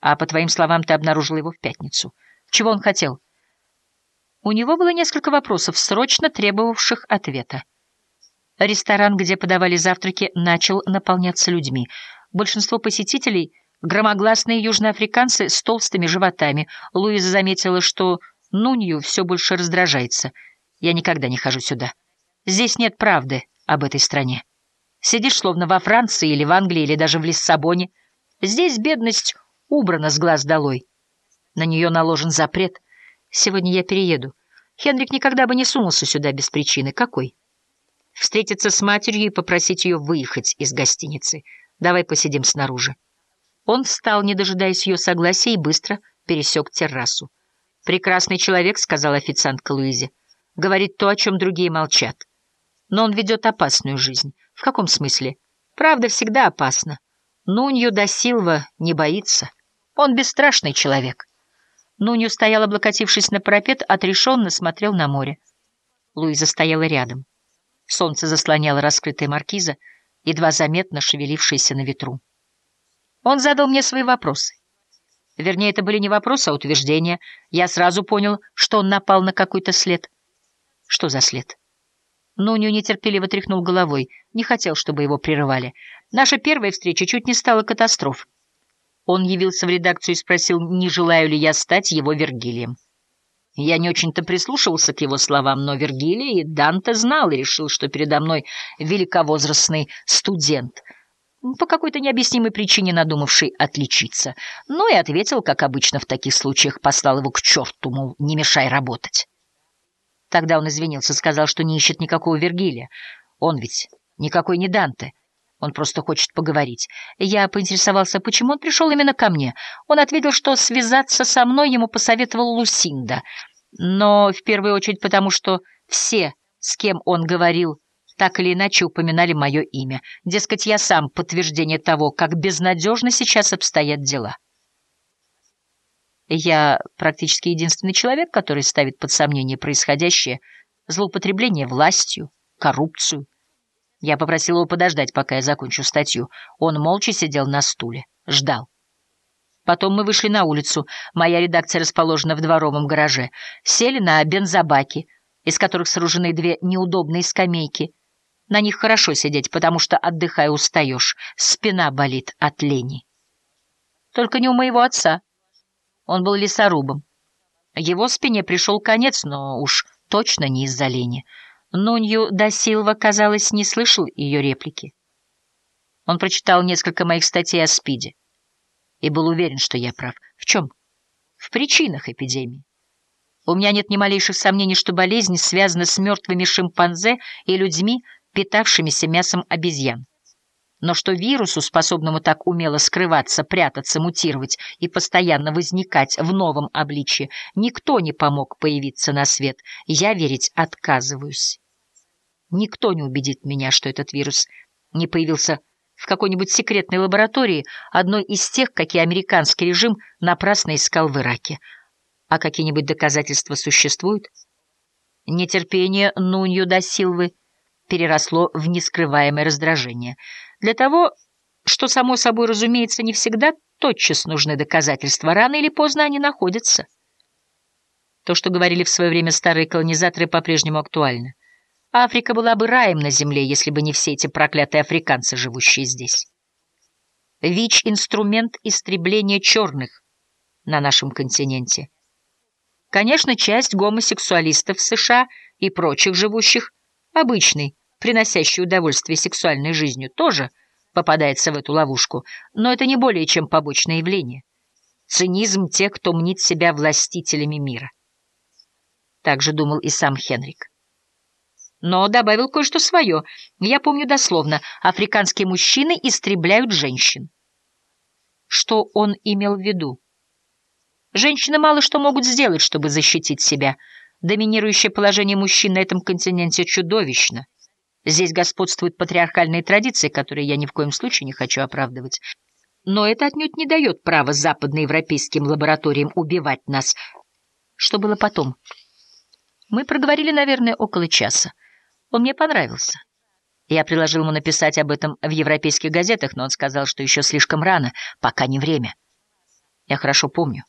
А по твоим словам, ты обнаружил его в пятницу. Чего он хотел? У него было несколько вопросов, срочно требовавших ответа. Ресторан, где подавали завтраки, начал наполняться людьми. Большинство посетителей — громогласные южноафриканцы с толстыми животами. Луиза заметила, что Нунью все больше раздражается. «Я никогда не хожу сюда. Здесь нет правды об этой стране. Сидишь словно во Франции или в Англии, или даже в Лиссабоне. Здесь бедность убрана с глаз долой. На нее наложен запрет. Сегодня я перееду. Хенрик никогда бы не сунулся сюда без причины. Какой? Встретиться с матерью и попросить ее выехать из гостиницы. Давай посидим снаружи. Он встал, не дожидаясь ее согласия, и быстро пересек террасу. «Прекрасный человек», — сказал официантка Луизе. «Говорит то, о чем другие молчат. Но он ведет опасную жизнь. В каком смысле? Правда всегда опасна. Нунью да Силва не боится. Он бесстрашный человек». Нунью стоял, облокотившись на парапет, отрешенно смотрел на море. Луиза стояла рядом. Солнце заслоняло раскрытая маркиза, едва заметно шевелившаяся на ветру. Он задал мне свои вопросы. Вернее, это были не вопросы, а утверждения. Я сразу понял, что он напал на какой-то след. Что за след? Нунью нетерпеливо тряхнул головой. Не хотел, чтобы его прерывали. Наша первая встреча чуть не стала катастрофой. Он явился в редакцию и спросил, не желаю ли я стать его Вергилием. Я не очень-то прислушивался к его словам, но Вергилий и Данте знал и решил, что передо мной великовозрастный студент, по какой-то необъяснимой причине надумавший отличиться. Ну и ответил, как обычно в таких случаях, послал его к черту, мол, не мешай работать. Тогда он извинился, сказал, что не ищет никакого Вергилия. Он ведь никакой не Данте. Он просто хочет поговорить. Я поинтересовался, почему он пришел именно ко мне. Он ответил, что связаться со мной ему посоветовал Лусинда. Но в первую очередь потому, что все, с кем он говорил, так или иначе упоминали мое имя. Дескать, я сам подтверждение того, как безнадежно сейчас обстоят дела. Я практически единственный человек, который ставит под сомнение происходящее, злоупотребление властью, коррупцию, я попросил его подождать, пока я закончу статью. Он молча сидел на стуле, ждал. Потом мы вышли на улицу. Моя редакция расположена в дворовом гараже. Сели на бензобаки, из которых сооружены две неудобные скамейки. На них хорошо сидеть, потому что, отдыхая, устаешь. Спина болит от лени. Только не у моего отца. Он был лесорубом. Его спине пришел конец, но уж точно не из-за лени. Нунью да Силва, казалось, не слышал ее реплики. Он прочитал несколько моих статей о СПИДе и был уверен, что я прав. В чем? В причинах эпидемии. У меня нет ни малейших сомнений, что болезнь связана с мертвыми шимпанзе и людьми, питавшимися мясом обезьян но что вирусу, способному так умело скрываться, прятаться, мутировать и постоянно возникать в новом обличье, никто не помог появиться на свет, я верить отказываюсь. Никто не убедит меня, что этот вирус не появился в какой-нибудь секретной лаборатории, одной из тех, какие американский режим напрасно искал в Ираке. А какие-нибудь доказательства существуют? Нетерпение Нунью да Силвы переросло в нескрываемое раздражение — для того, что, само собой разумеется, не всегда тотчас нужны доказательства, рано или поздно они находятся. То, что говорили в свое время старые колонизаторы, по-прежнему актуально. Африка была бы раем на земле, если бы не все эти проклятые африканцы, живущие здесь. ВИЧ — инструмент истребления черных на нашем континенте. Конечно, часть гомосексуалистов в США и прочих живущих — обычный, приносящий удовольствие сексуальной жизнью, тоже попадается в эту ловушку, но это не более чем побочное явление. Цинизм тех, кто мнит себя властителями мира. Так же думал и сам Хенрик. Но добавил кое-что свое. Я помню дословно. Африканские мужчины истребляют женщин. Что он имел в виду? Женщины мало что могут сделать, чтобы защитить себя. Доминирующее положение мужчин на этом континенте чудовищно. Здесь господствуют патриархальные традиции, которые я ни в коем случае не хочу оправдывать. Но это отнюдь не дает права западноевропейским лабораториям убивать нас. Что было потом? Мы проговорили, наверное, около часа. Он мне понравился. Я предложил ему написать об этом в европейских газетах, но он сказал, что еще слишком рано, пока не время. Я хорошо помню.